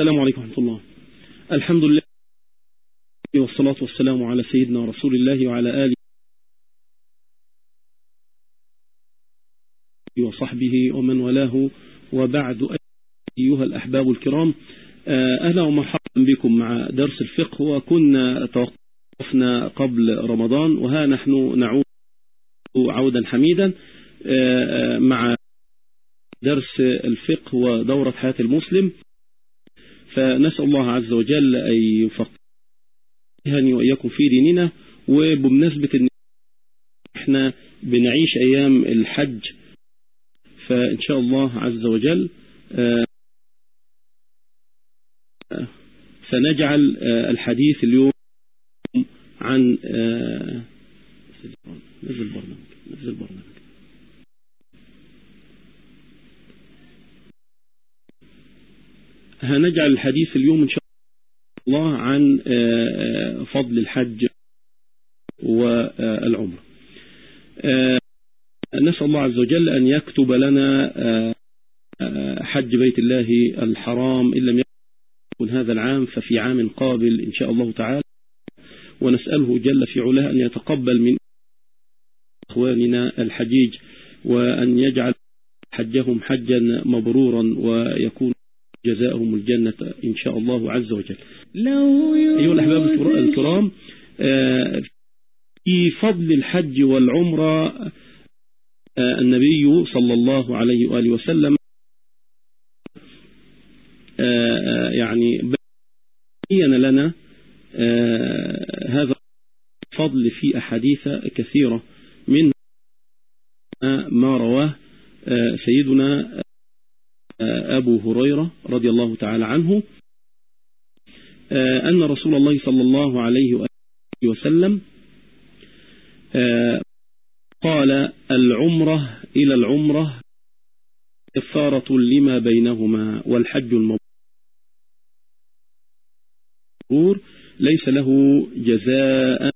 السلام عليكم ورحمة الله. الحمد لله والصلاة والسلام على سيدنا رسول الله وعلى آله وصحبه ومن ولاه وبعد أيها الأحباب الكرام أهلا ومرحبا بكم مع درس الفقه. وكنا توقفنا قبل رمضان وها نحن نعود عودا حميدا مع درس الفقه ودورة حياة المسلم. فنسأل الله عز وجل أن يفقهني وإياكم في ديننا وبمناسبة أن إحنا بنعيش أيام الحج فإن شاء الله عز وجل سنجعل الحديث اليوم عن نزل برنامج نزل برنامج. هنجعل الحديث اليوم إن شاء الله عن فضل الحج والعمر نسأل الله عز وجل أن يكتب لنا حج بيت الله الحرام إن لم يكن هذا العام ففي عام قابل إن شاء الله تعالى. ونسأله جل في علاه أن يتقبل من إخواننا الحجيج وأن يجعل حجهم حجا مبرورا ويكون جزاؤهم الجنة إن شاء الله عز وجل. أيها الأحباب الكرام في فضل الحج والعمرة النبي صلى الله عليه وآله وسلم يعني بين لنا هذا الفضل في أحاديث كثيرة من ما رواه سيدنا أبو هريرة رضي الله تعالى عنه أن رسول الله صلى الله عليه وسلم قال العمرة إلى العمرة كفارة لما بينهما والحج المبرور ليس له جزاء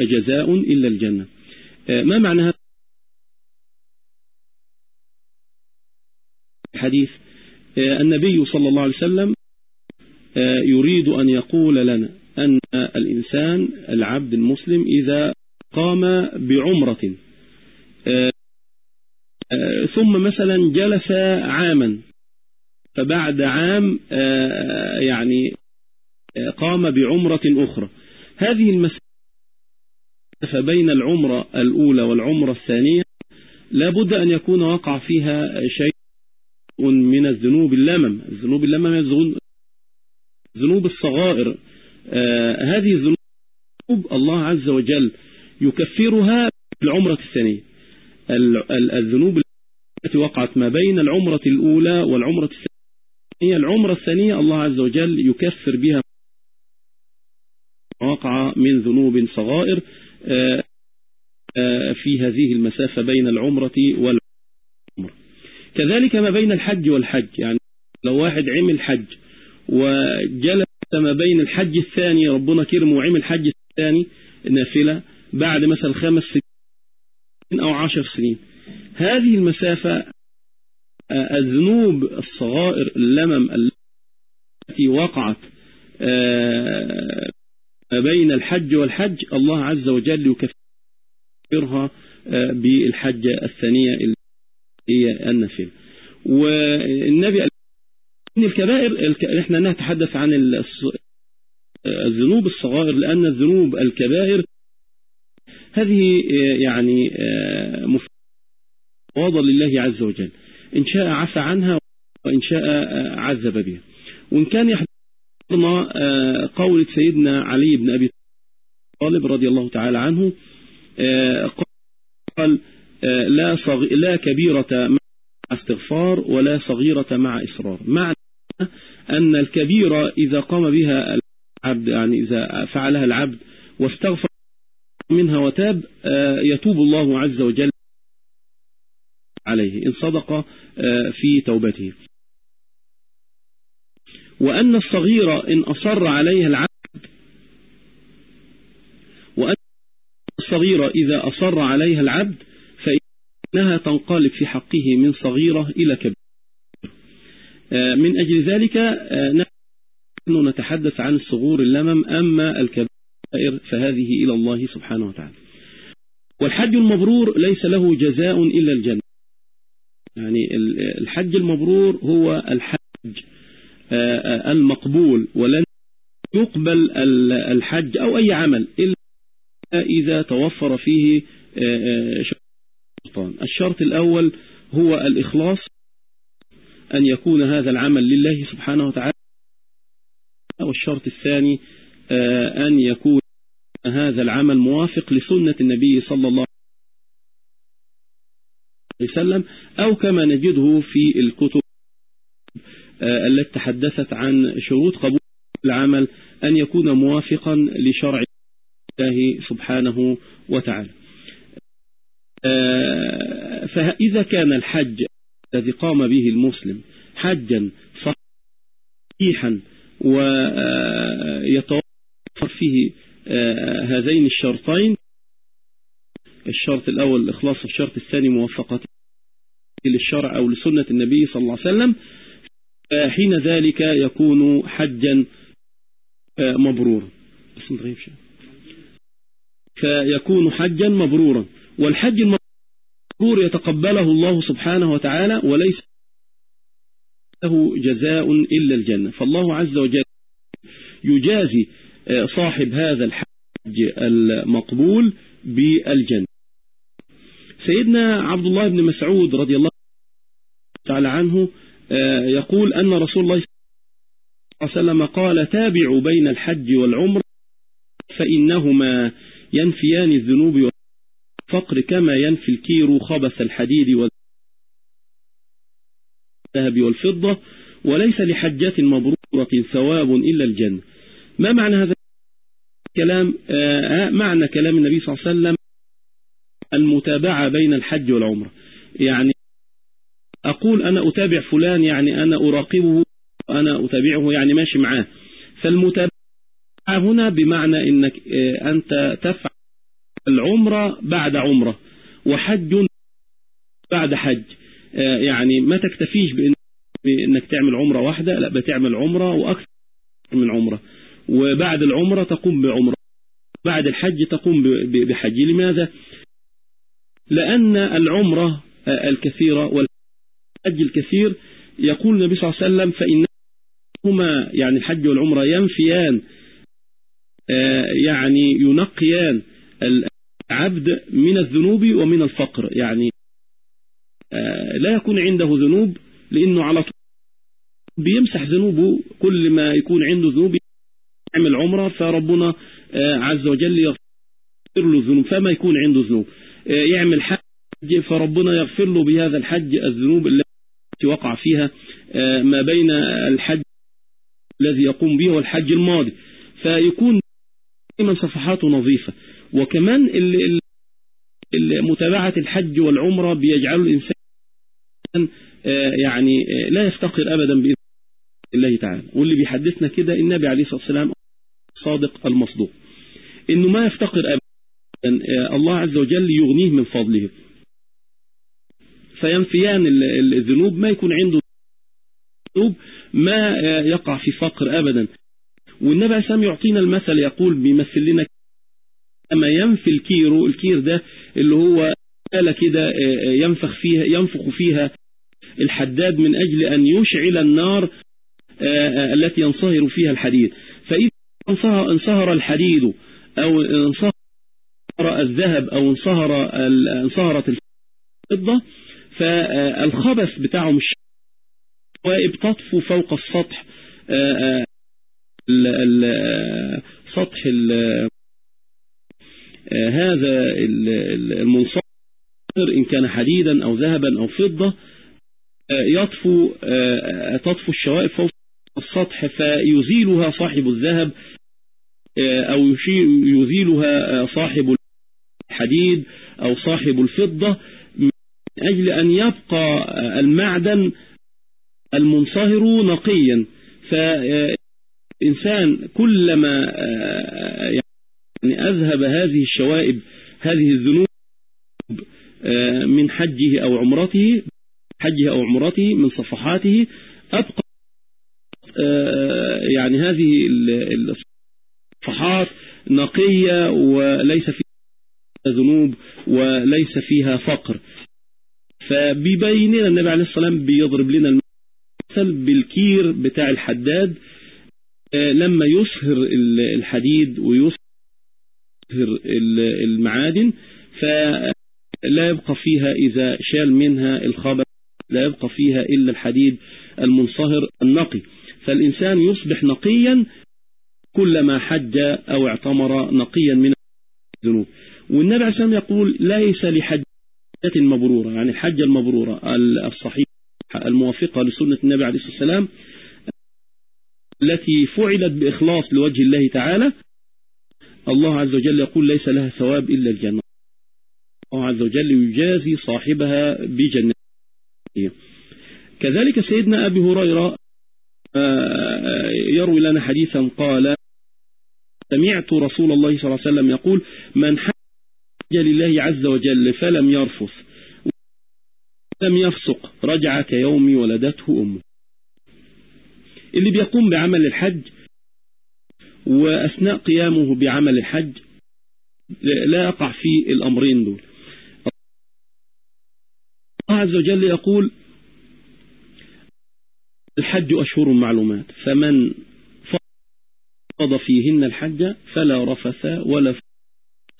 جزاء إلا الجنة. ما معنى هذا؟ الحديث النبي صلى الله عليه وسلم يريد أن يقول لنا أن الإنسان العبد المسلم إذا قام بعمرة ثم مثلا جلس عاما فبعد عام يعني قام بعمرة أخرى. هذه المسافة بين العمرة الأولى والعمرة الثانية لابد أن يكون وقع فيها شيء الذنوب اللمم. الذنوب اللمم هي الذنوب الصغائر. هذه الذنوب الله عز وجل يكفرها في العمرة الثانية الذنوب التي وقعت ما بين العمرة الأولى والعمرة الثانية. العمرة الثانية الله عز وجل يكفر بها وقع من ذنوب صغائر في هذه المسافة بين العمرة والعمرة كذلك ما بين الحج والحج يعني لو واحد عمل حج وجلس ما بين الحج الثاني ربنا كرمه وعمل حج الثاني نافلة بعد مثلا خمس سنين أو عشر سنين. هذه المسافة الذنوب الصغائر اللمم التي وقعت بين الحج والحج الله عز وجل يكفرها بالحجة الثانية هي النفل والنبي من الكبائر إحنا نتحدث عن الذنوب الصغائر لأن الذنوب الكبائر هذه يعني مفوضة لله عز وجل. إن شاء عفى عنها وإن شاء عذب بها. وإن كان يحضرنا قول سيدنا علي بن أبي طالب رضي الله تعالى عنه قال لا, صغ... لا كبيرة مع استغفار ولا صغيرة مع إصرار. معنى أن الكبيرة إذا قام بها العبد يعني إذا فعلها العبد واستغفر منها وتاب يتوب الله عز وجل عليه إن صدق في توبته. وأن الصغيرة إن أصر عليها العبد وأن الصغيرة إذا أصر عليها العبد فإنها تنقلب في حقه من صغيرة إلى كبيرة. من أجل ذلك نحن نتحدث عن الصغور اللمم أما الكبائر فهذه إلى الله سبحانه وتعالى. والحج المبرور ليس له جزاء إلا الجنة. يعني الحج المبرور هو الحج المقبول ولن يقبل الحج أو أي عمل إلا إذا توفر فيه شرطان الشرط الأول هو الإخلاص أن يكون هذا العمل لله سبحانه وتعالى والشرط الثاني أن يكون هذا العمل موافق لسنة النبي صلى الله عليه وسلم أو كما نجده في الكتب التي تحدثت عن شروط قبول العمل أن يكون موافقا لشرع الله سبحانه وتعالى. فإذا كان الحج الذي قام به المسلم حجا صحيحا ويتوفر فيه هذين الشرطين الشرط الأول الإخلاص والشرط الثاني موافقة للشرع أو لسنة النبي صلى الله عليه وسلم حين ذلك يكون حجا مبرورا. فيكون حجا مبرورا. والحج المبرور يتقبله الله سبحانه وتعالى وليس له جزاء إلا الجنة. فالله عز وجل يجازي صاحب هذا الحج المقبول بالجنة. سيدنا عبد الله بن مسعود رضي الله تعالى عنه يقول أن رسول الله صلى الله عليه وسلم قال تابعوا بين الحج والعمر فإنهما ينفيان الذنوب والفقر كما ينفي الكير خبث الحديد والذهب والفضة وليس لحجة مبرورة ثواب إلا الجنة. ما معنى هذا الكلام؟ معنى كلام النبي صلى الله عليه وسلم المتابعة بين الحج والعمرة. يعني أقول أنا أتابع فلان يعني أنا أراقبه وأنا أتابعه يعني ماشي معاه. فالمتابعة هنا بمعنى أنك أنت تفعل العمرة بعد عمرة وحج بعد حج. يعني ما تكتفيش بأنك تعمل عمرة واحدة لا بتعمل عمرة وأكثر من عمرة. وبعد العمرة تقوم بعمرة بعد الحج تقوم بحج. لماذا؟ لأن العمرة الكثيرة والحج الكثير يقول النبي صلى الله عليه وسلم فإنهما يعني الحج والعمرة ينفيان يعني ينقيان العبد من الذنوب ومن الفقر. يعني لا يكون عنده ذنوب لأنه على طول بيمسح ذنوبه كل ما يكون عنده ذنوب يعمل عمرة فربنا عز وجل يغفر له الذنوب. فما يكون عنده ذنوب يعمل حج فربنا يغفر له بهذا الحج الذنوب التي وقع فيها ما بين الحج الذي يقوم به والحج الماضي. فيكون دائما صفحاته نظيفة. وكمان متابعة الحج والعمرة بيجعل الإنسان يعني لا يفتقر أبدا بإذن الله تعالى. واللي بيحدثنا كده النبي عليه الصلاة والسلام صادق المصدوق. إنه ما يفتقر أبدا الله عز وجل يغنيه من فضله. فينفيان الذنوب ما يكون عنده ذنوب ما يقع في فقر أبدا. والنبي السلام يعطينا المثل يقول بيمثل لنا أما ينفي الكير الكير ده اللي هو آلة كده ينفخ فيها ينفخ فيها الحداد من أجل أن يشعل النار التي ينصهر فيها الحديد. فإذا انصهر الحديد أو انصهر الذهب أو انصهر انصهرت الفضة فالخبث بتاعهم تطفو فوق السطح سطح هذا المنصهر إن كان حديدا أو ذهبا أو فضة يطفو تطفو الشوائب فوق السطح فيزيلها صاحب الذهب أو يزيلها صاحب الحديد أو صاحب الفضة من أجل أن يبقى المعدن المنصهر نقيا. فإنسان كلما يعني أذهب هذه الشوائب هذه الذنوب من حجه أو عمرته حجه أو عمرته من صفحاته أبقى يعني هذه الصفحات نقية وليس فيها ذنوب وليس فيها فقر. فبيبين لنا النبي عليه الصلاة والسلام بيضرب لنا المثل بالكير بتاع الحداد لما يسهر الحديد ويسهر المعادن فلا يبقى فيها إذا شال منها الخبر لا يبقى فيها إلا الحديد المنصهر النقي. فالإنسان يصبح نقيا كلما حج أو اعتمر نقيا من الذنوب. والنبي عليه السلام يقول ليس لحجة مبرورة يعني الحجة المبرورة الصحيحة الموافقة لسنة النبي عليه الصلاة والسلام التي فعلت بإخلاص لوجه الله تعالى الله عز وجل يقول ليس لها ثواب إلا الجنة. الله عز وجل يجازي صاحبها بجنة كذلك سيدنا أبي هريرة يروي لنا حديثا قال سمعت رسول الله صلى الله عليه وسلم يقول من حج لله عز وجل فلم يرفث لم يفسق رجع كيوم ولدته أمه. اللي بيقوم بعمل الحج وأثناء قيامه بعمل الحج لا يقع في الأمرين دول. الله عز وجل يقول الحج أشهر معلومات فمن فرض فيهن الحج فلا رفث ولا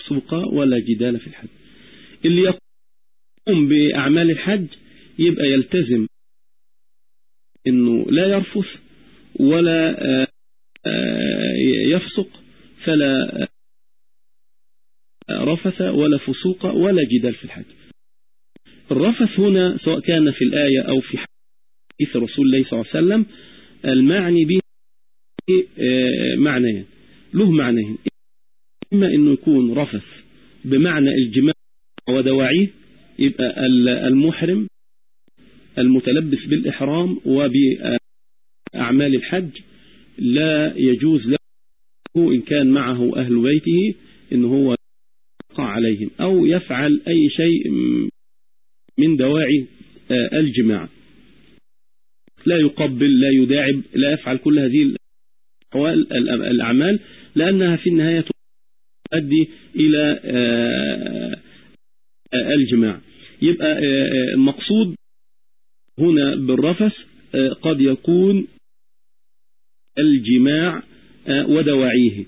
فسوق ولا جدال في الحج. اللي يقوم بأعمال الحج يبقى يلتزم إنه لا يرفث ولا يفسق فلا رفث ولا فسوق ولا جدال في الحج. الرفث هنا سواء كان في الآية أو في حديث رسول الله صلى الله عليه وسلم المعني به معنيين له معنيين إما أنه يكون رفث بمعنى الجماع ودواعيه يبقى المحرم المتلبس بالإحرام وبأعمال الحج لا يجوز له إن كان معه أهل بيته إن هو يقع عليهم أو يفعل أي شيء من دواعي الجماع. لا يقبل لا يداعب لا يفعل كل هذه الأعمال لأنها في النهاية تؤدي إلى الجماع. يبقى المقصود هنا بالرفس قد يكون الجماع ودواعيه.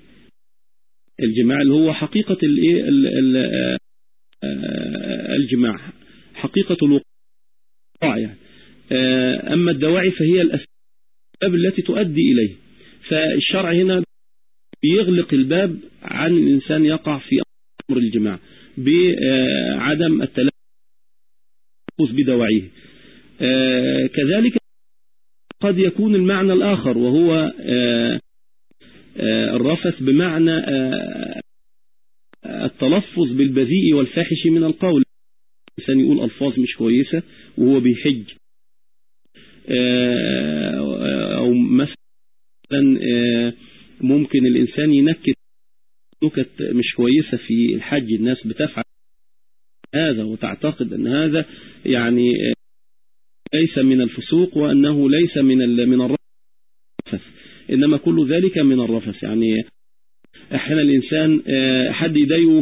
الجماع اللي هو حقيقة الجماع حقيقة الوقوع يعني أما الدواعي فهي الأسباب التي تؤدي إليه. فالشرع هنا بيغلق الباب عن الإنسان يقع في أمر الجماع بعدم التلفظ بدواعيه. كذلك قد يكون المعنى الآخر وهو الرفث بمعنى التلفظ بالبذيء والفاحش من القول. الإنسان يقول ألفاظ مش كويسة وهو بيحج. أو مثلا ممكن الإنسان ينكت نكت مش كويسة في الحج. الناس بتفعل هذا وتعتقد أن هذا يعني ليس من الفسوق وأنه ليس من من الرفث. إنما كل ذلك من الرفث. يعني أحيانا الإنسان حد يضايقه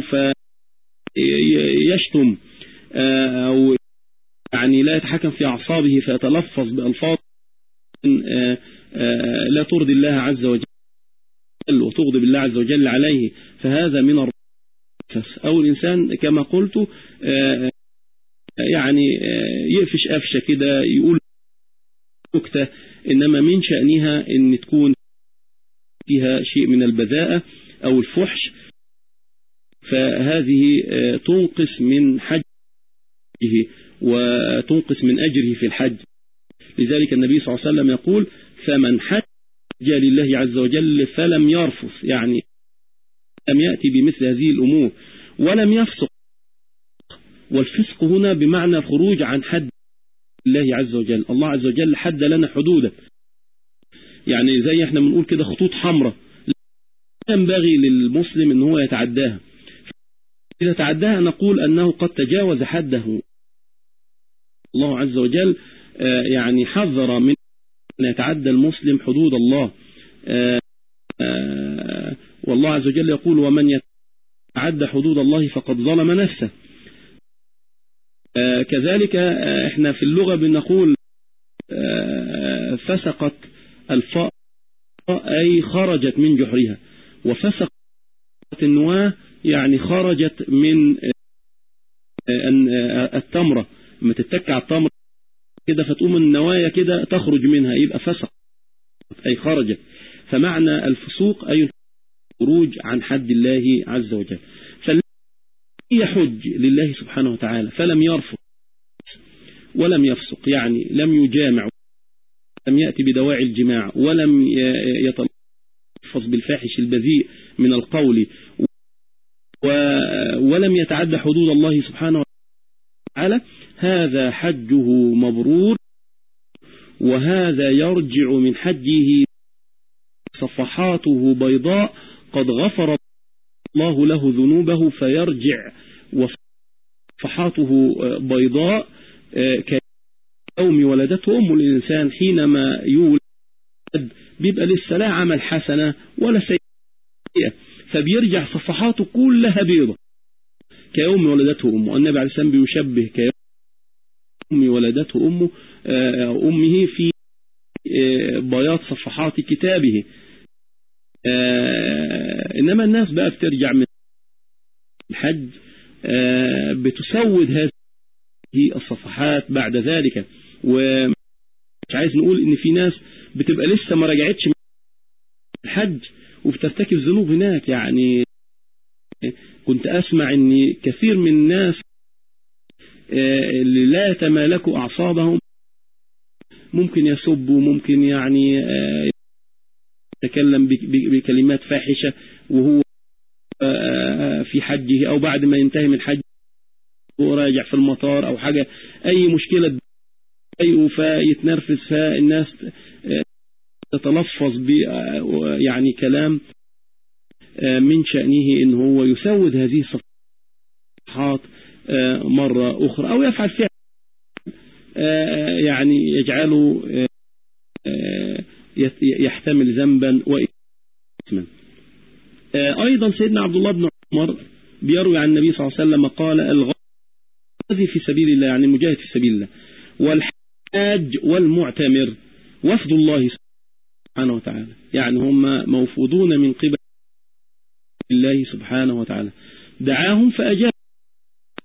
فيشتم أو يعني لا يتحكم في أعصابه فيتلفظ بألفاظ لا ترضي الله عز وجل وتغضب الله عز وجل عليه فهذا من الرفث. أو الإنسان كما قلت يعني يقفش قفشة كده يقول نكتة إنما من شأنها أن تكون فيها شيء من البذاءة أو الفحش فهذه تنقص من حجه وتنقص من أجره في الحج. لذلك النبي صلى الله عليه وسلم يقول فمن حج لله عز وجل فلم يرفث. يعني لم يأتي بمثل هذه الأمور ولم يفسق. والفسق هنا بمعنى الخروج عن حد الله عز وجل. الله عز وجل حد لنا حدودا. يعني زي إحنا بنقول كده خطوط حمراء. لا ينبغي للمسلم إن هو يتعداها. إذا تعداها نقول أنه قد تجاوز حده. الله عز وجل يعني حذر من يتعدى المسلم حدود الله. والله عز وجل يقول ومن يتعدى حدود الله فقد ظلم نفسه. كذلك إحنا في اللغة بنقول فسقت الفاء أي خرجت من جحرها. وفسقت النواة يعني خرجت من التمرة لما تتك على التمرة كده فتقوم النوايا كده تخرج منها يبقى فسق أي خرجت. فمعنى الفسوق أي الخروج عن حد الله عز وجل. يحج لله سبحانه وتعالى فلم يرفض ولم يفسق يعني لم يجامع لم يأتي بدواعي الجماع ولم يتلفظ بالفاحش البذيء من القول ولم يتعدى حدود الله سبحانه وتعالى هذا حجه مبرور وهذا يرجع من حجه صفحاته بيضاء قد غفر الله له ذنوبه فيرجع. وصفحاته بيضاء كيوم ولدته. أم الإنسان حينما يولد بيبقى لسه لا عمل حسنة ولا سيئة. فبيرجع صفحاته كلها بيضة. كيوم ولدته أمه. النبي عليه السلام بيشبه كيوم ولدته أمه أمه في بياض صفحات كتابه. إنما الناس بقى بترجع من الحج بتسود هذه الصفحات بعد ذلك. ومش عايز نقول إن في ناس بتبقى لسه ما رجعتش من الحج وبترتكب ذنوب هناك. يعني كنت أسمع أن كثير من الناس اللي لا يتمالكوا أعصابهم ممكن يسبوا ممكن يعني يتكلم بكلمات فاحشة. وهو في حجه أو بعد ما ينتهي من حج وراجع في المطار أو حاجة. أي مشكلة فيتنرفز فالناس تتلفظ ب يعني كلام من شأنه إن هو يسود هذه الصفحات مرة أخرى أو يفعل فعل يعني يجعله يحتمل ذنبا وإثما. أيضا سيدنا عبد الله بن عمر بيروي عن النبي صلى الله عليه وسلم قال الغازي في سبيل الله يعني المجاهد في سبيل الله والحاج والمعتمر وفد الله سبحانه وتعالى. يعني هم موفودون من قبل الله سبحانه وتعالى. دعاهم فأجابوا.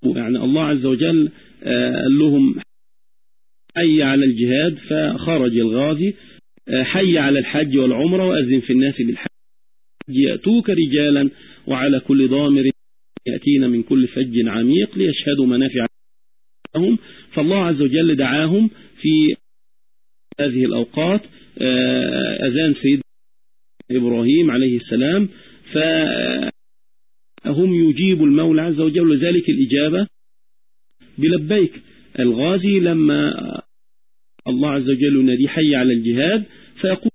يعني الله عز وجل قال لهم حي على الجهاد فخرج الغازي حي على الحج والعمرة وأذن في الناس بالحج. يأتوك رجالا وعلى كل ضامر يأتين من كل فج عميق ليشهدوا منافع لهم. فالله عز وجل دعاهم في هذه الأوقات أذان سيد إبراهيم عليه السلام فهم يجيبوا المولى عز وجل لذلك الإجابة بلبيك. الغازي لما الله عز وجل ينادي حي على الجهاد فيقول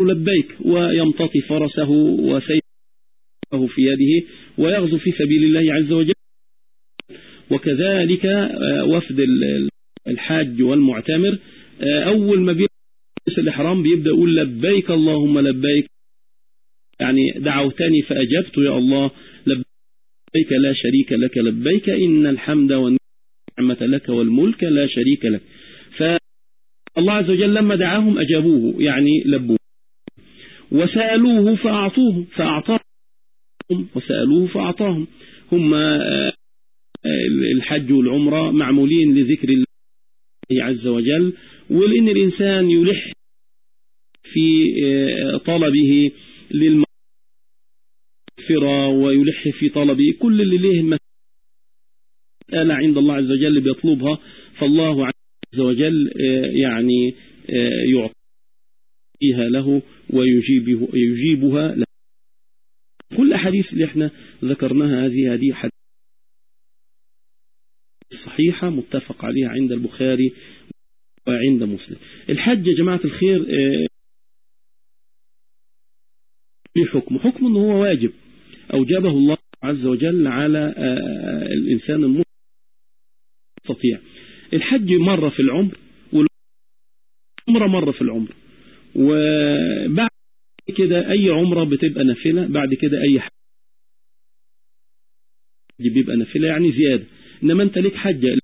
لبيك ويمتطي فرسه وسيفه في يده ويغزو في سبيل الله عز وجل. وكذلك وفد الحاج والمعتمر أول ما بيلبس الإحرام بيبدأ يقول لبيك اللهم لبيك. يعني دعوتني فأجبت يا الله لبيك لا شريك لك. لبيك إن الحمد والنعمة لك والملك لا شريك لك. فالله عز وجل لما دعاهم أجابوه يعني لبوه. وسألوه فأعطوه فأعطاهم وسألوه فأعطاهم. هم الحج والعمرة معمولين لذكر الله عز وجل ولأن الإنسان يلح في طلبه للمغفرة ويلح في طلبه كل اللي ليه مسألة عند الله عز وجل بيطلبها فالله عز وجل يعني يعطيها له ويجيبه يجيبها له. كل أحاديث اللي إحنا ذكرناها هذه هذه حديث صحيحة متفق عليها عند البخاري وعند مسلم. الحج يا جماعة الخير ليه حكم؟ حكم إنه هو واجب. أوجبه الله عز وجل على الإنسان المستطيع. الحج مرة في العمر عمرة مرة في العمر. وبعد كده أي عمرة بتبقى نافلة بعد كده أي حج بيبقى نافلة يعني زيادة. إنما أنت ليك حجة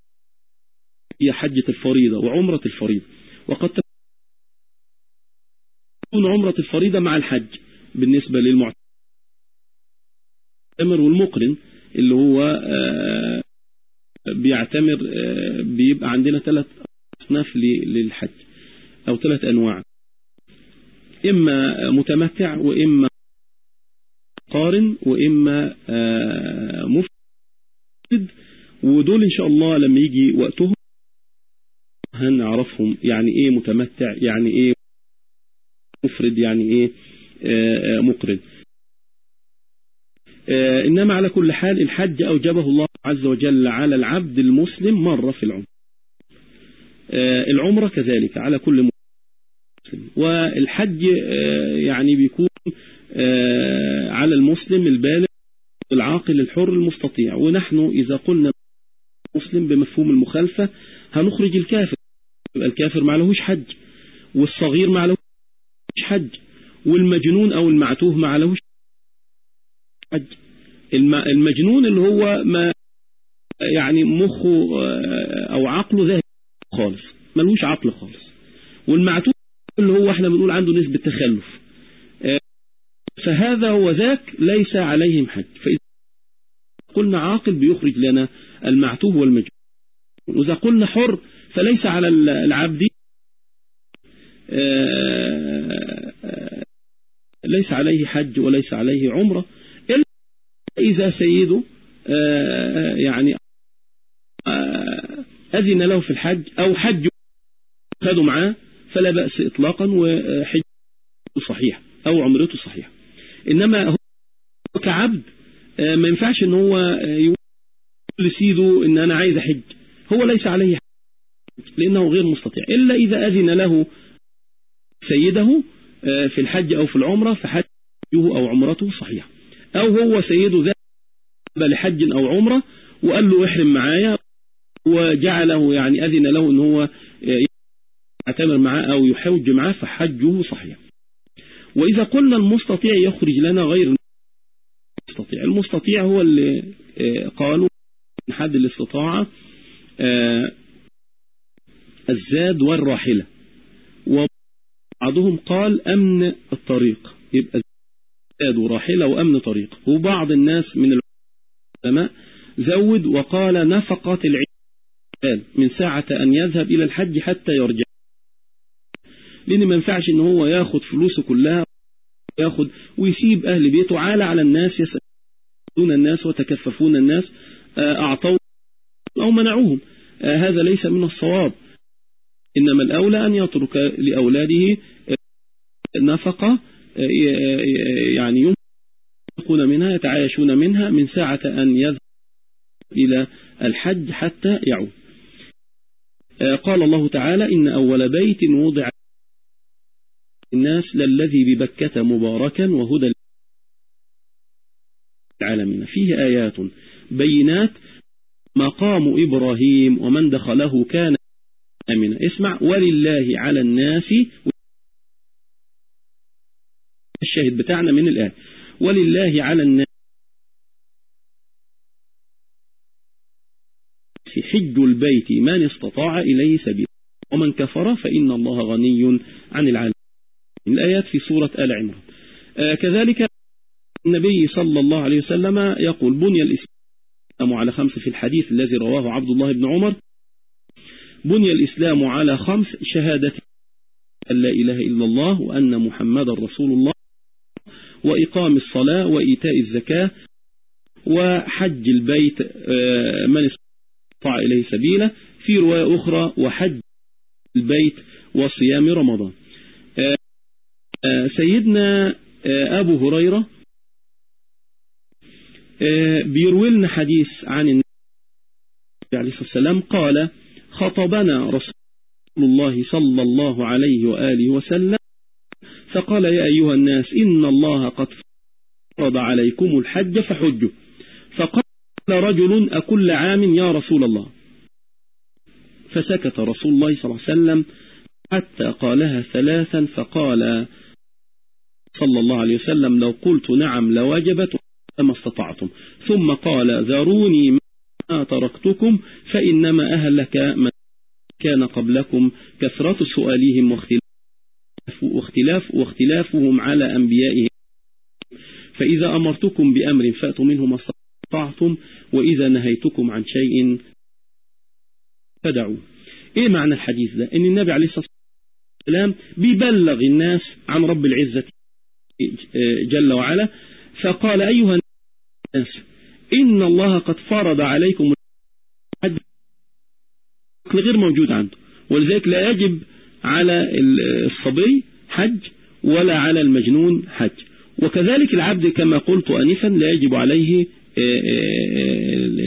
هي حجة الفريضة وعمرة الفريضة. وقد تكون عمرة الفريضة مع الحج بالنسبة للمعتمر والمقرن اللي هو بيعتمر بيبقى عندنا ثلاث أصناف للحج أو ثلاث أنواع. إما متمتع وإما قارن وإما مفرد ودول إن شاء الله لما يجي وقتهم هنعرفهم يعني إيه متمتع يعني إيه مفرد يعني إيه مقرن. إنما على كل حال الحج أوجبه الله عز وجل على العبد المسلم مرة في العمر. العمرة كذلك على كل والحج يعني بيكون على المسلم البالغ العاقل الحر المستطيع. ونحن إذا قلنا مسلم بمفهوم المخالفة هنخرج الكافر. الكافر ما لهوش حج والصغير ما لهوش حج والمجنون أو المعتوه ما لهوش حج. المجنون اللي هو ما يعني مخه أو عقله ذاهب خالص ملوش عقل خالص. والمعتوه هو إحنا بنقول عنده نسبة تخلف. فهذا هو ذاك ليس عليهم حج. فإذا قلنا عاقل بيخرج لنا المعتوه والمجنون وإذا قلنا حر فليس على العبد ليس عليه حج وليس عليه عمرة إلا إذا سيده يعني أذن له في الحج أو حج خدوا معاه. فلا بأس إطلاقا وحج صحيح أو عمرته صحيحة. إنما هو كعبد ما ينفعش إن هو يقول لسيده إن أنا عايز احج هو ليس عليه حج لأنه غير مستطيع. إلا إذا أذن له سيده في الحج أو في العمرة فحجه أو عمرته صحيحة. أو هو سيده ذهب لحج أو عمرة وقال له احرم معايا وجعله يعني أذن له إن هو يعتمر معاه أو يحج معاه فحجه صحيح. وإذا قلنا المستطيع يخرج لنا غير المستطيع المستطيع هو اللي قالوا من حد الاستطاعة الزاد والراحلة. وبعضهم قال أمن الطريق يبقى زاد وراحلة وأمن طريق. وبعض الناس من العلماء زود وقال نفقة العيال من ساعة أن يذهب إلى الحج حتى يرجع. لأن ما ينفعش إن هو ياخد فلوسه كلها ياخد ويسيب أهل بيته عالى على الناس يسألون الناس وتكففون الناس أعطوا أو منعوهم. هذا ليس من الصواب. إنما الأولى أن يترك لأولاده نفقة يعني ينفقون منها يتعايشون منها من ساعة أن يذهب إلى الحج حتى يعود. قال الله تعالى إن أول بيت وضع الناس للذي ببكة مباركا وهدى العالمين فيه آيات بينات. مقام إبراهيم ومن دخله كان أمنا. اسمع. ولله على الناس. الشاهد بتاعنا من الآية. ولله على الناس حج البيت. من استطاع إليه سبيلا ومن كفر فإن الله غني عن العالمين. الآيات في سورة آل عمران. آه كذلك النبي صلى الله عليه وسلم يقول بني الإسلام على خمس في الحديث الذي رواه عبد الله بن عمر. بني الإسلام على خمس شهادة أن لا إله إلا الله وأن محمد رسول الله وإقام الصلاة وإيتاء الزكاة وحج البيت آه من استطاع إليه سبيلا في رواية أخرى وحج البيت وصيام رمضان. سيدنا أبو هريرة بيروي لنا حديث عن النبي عليه الصلاة والسلام قال خطبنا رسول الله صلى الله عليه وآله وسلم فقال يا أيها الناس إن الله قد فرض عليكم الحج فحجوا فقال رجل أكل عام يا رسول الله؟ فسكت رسول الله صلى الله عليه وسلم حتى قالها ثلاثا فقال صلى الله عليه وسلم لو قلت نعم لوجبت ما استطعتم. ثم قال ذروني ما تركتكم فإنما أهلك من كان قبلكم. كثرة سؤالهم واختلاف واختلاف واختلافهم على أنبيائهم. فإذا أمرتكم بأمر فأتوا منه ما استطعتم وإذا نهيتكم عن شيء فدعوا. إيه معنى الحديث ده؟ إن النبي عليه الصلاة والسلام بيبلغ الناس عن رب العزة جل وعلا فقال أيها الناس إن الله قد فرض عليكم الحج غير موجود عنده ولذلك لا يجب على الصبي حج ولا على المجنون حج. وكذلك العبد كما قلت أنفا لا يجب عليه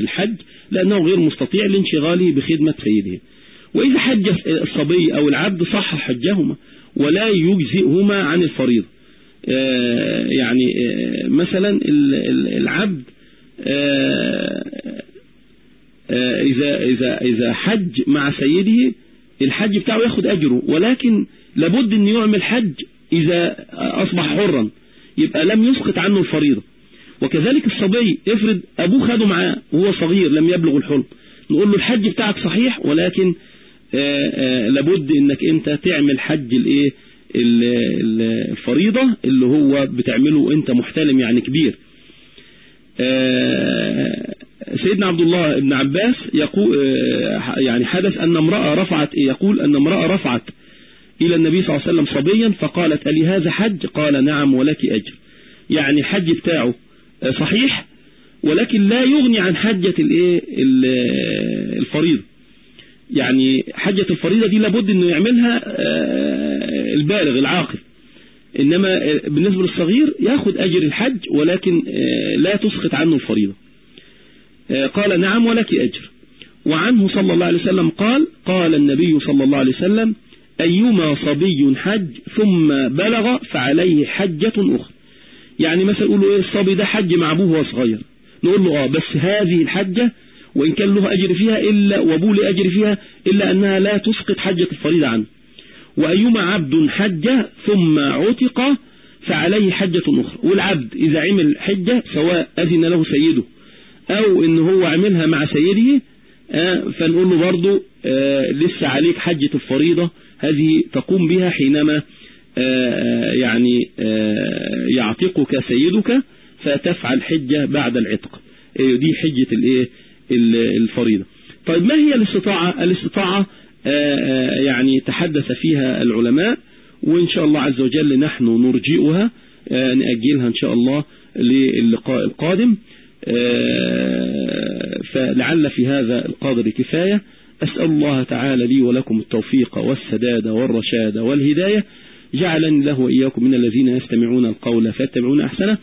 الحج لأنه غير مستطيع لانشغاله بخدمة سيده. وإذا حج الصبي أو العبد صح حجهما ولا يجزئهما عن الفريضة. يعني مثلا العبد إذا, إذا, إذا حج مع سيده الحج بتاعه ياخد أجره ولكن لابد أن يعمل حج إذا أصبح حرا يبقى لم يسقط عنه الفريضة. وكذلك الصبي افرض أبوه خده معاه وهو صغير لم يبلغ الحلم نقول له الحج بتاعك صحيح ولكن لابد إنك أنت تعمل حج الإيه؟ الفريضة اللي هو بتعمله انت محتلم يعني كبير. سيدنا عبد الله بن عباس يقول يعني حدث أن امرأة رفعت يقول أن امرأة رفعت إلى النبي صلى الله عليه وسلم صبيا فقالت ألي هذا حج؟ قال نعم ولك أجر. يعني الحج بتاعه صحيح ولكن لا يغني عن حجة الفريضة. يعني حجة الفريضة دي لابد إنه يعملها البالغ العاقل. إنما بالنسبة للصغير ياخد أجر الحج ولكن لا تسقط عنه الفريضة. قال نعم ولك أجر. وعنه صلى الله عليه وسلم قال قال النبي صلى الله عليه وسلم أيما صبي حج ثم بلغ فعليه حجة أخرى. يعني مثلا يقولوا إيه الصبي ده حج مع أبوه وهو صغير. نقول له آه بس هذه الحجة وإن كان له أجر فيها إلا وأبوه له أجر فيها إلا أنها لا تسقط حجة الفريضة عنه. وأيما عبد حج ثم عتق فعليه حجة أخرى. والعبد إذا عمل حجة سواء أذن له سيده أو إن هو عملها مع سيده فنقول له برضه لسه عليك حجة الفريضة هذه تقوم بها حينما يعني يعتقك سيدك فتفعل حجة بعد العتق. دي حجة الفريضة. طيب ما هي الاستطاعة؟ الاستطاعة يعني تحدث فيها العلماء وإن شاء الله عز وجل نحن نرجئها نأجلها إن شاء الله للقاء القادم. فلعل في هذا القدر كفاية. أسأل الله تعالى لي ولكم التوفيق والسداد والرشاد والهداية. جعلني له وإياكم من الذين يستمعون القول فيتبعون أحسنه.